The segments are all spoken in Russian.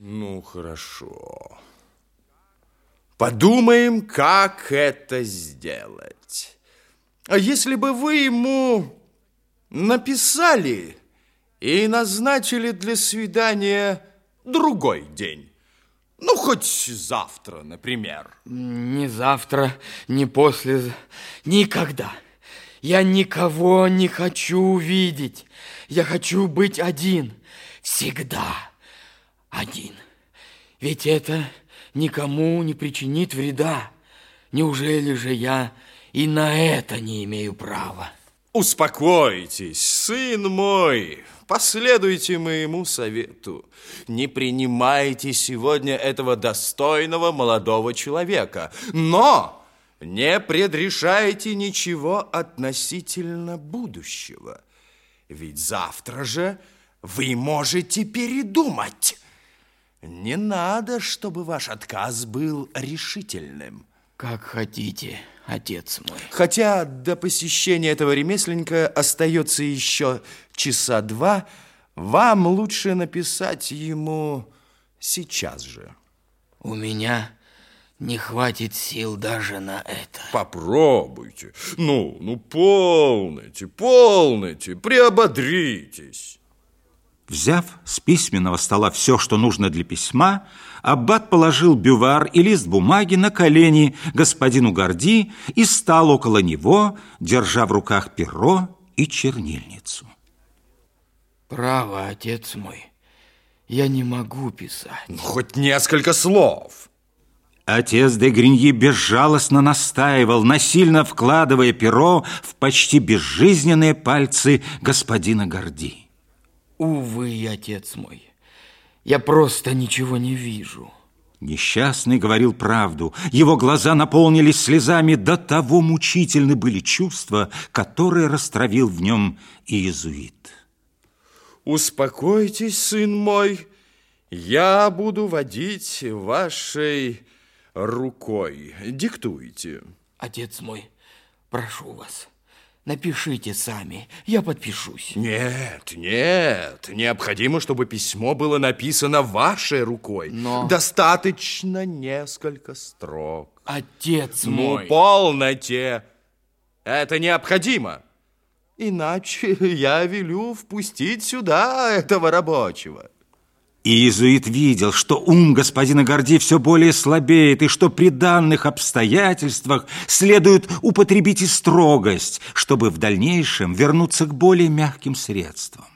Ну, хорошо. Подумаем, как это сделать. А если бы вы ему написали и назначили для свидания другой день? Ну, хоть завтра, например. Не завтра, не после, никогда. Я никого не хочу видеть. Я хочу быть один. Всегда один. Ведь это никому не причинит вреда. Неужели же я и на это не имею права? Успокойтесь, сын мой, последуйте моему совету. Не принимайте сегодня этого достойного молодого человека, но не предрешайте ничего относительно будущего. Ведь завтра же вы можете передумать. Не надо, чтобы ваш отказ был решительным. Как хотите, отец мой. Хотя до посещения этого ремесленника остается еще часа два, вам лучше написать ему сейчас же. У меня не хватит сил даже на это. Попробуйте. Ну, ну, полните, полните, приободритесь. Взяв с письменного стола все, что нужно для письма, Аббат положил бювар и лист бумаги на колени господину Горди и стал около него, держа в руках перо и чернильницу. Право, отец мой, я не могу писать. Ну, хоть несколько слов. Отец де Гриньи безжалостно настаивал, насильно вкладывая перо в почти безжизненные пальцы господина Горди. Увы, отец мой, я просто ничего не вижу. Несчастный говорил правду. Его глаза наполнились слезами, до того мучительны были чувства, которые растравил в нем иезуит. Успокойтесь, сын мой, я буду водить вашей рукой. Диктуйте. Отец мой, прошу вас, Напишите сами, я подпишусь. Нет, нет, необходимо, чтобы письмо было написано вашей рукой. Но... Достаточно несколько строк. Отец ну, мой. Ну, полноте. Это необходимо. Иначе я велю впустить сюда этого рабочего. И иезуит видел, что ум господина Горди все более слабеет, и что при данных обстоятельствах следует употребить и строгость, чтобы в дальнейшем вернуться к более мягким средствам.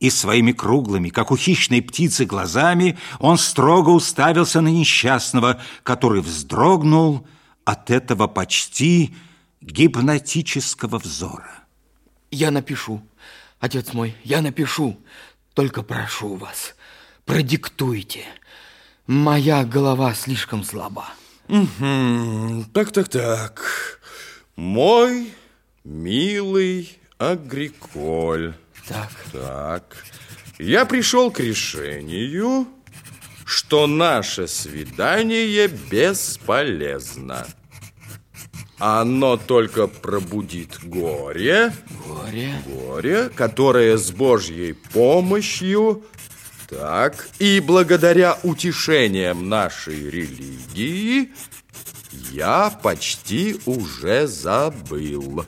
И своими круглыми, как у хищной птицы, глазами он строго уставился на несчастного, который вздрогнул от этого почти гипнотического взора. Я напишу, отец мой, я напишу, только прошу вас, продиктуйте. Моя голова слишком слаба. Угу. Так, так, так. Мой милый Агриколь. Так. Так. Я пришел к решению, что наше свидание бесполезно. Оно только пробудит горе. Горе? Горе, которое с Божьей помощью так, и благодаря утешениям нашей религии я почти уже забыл.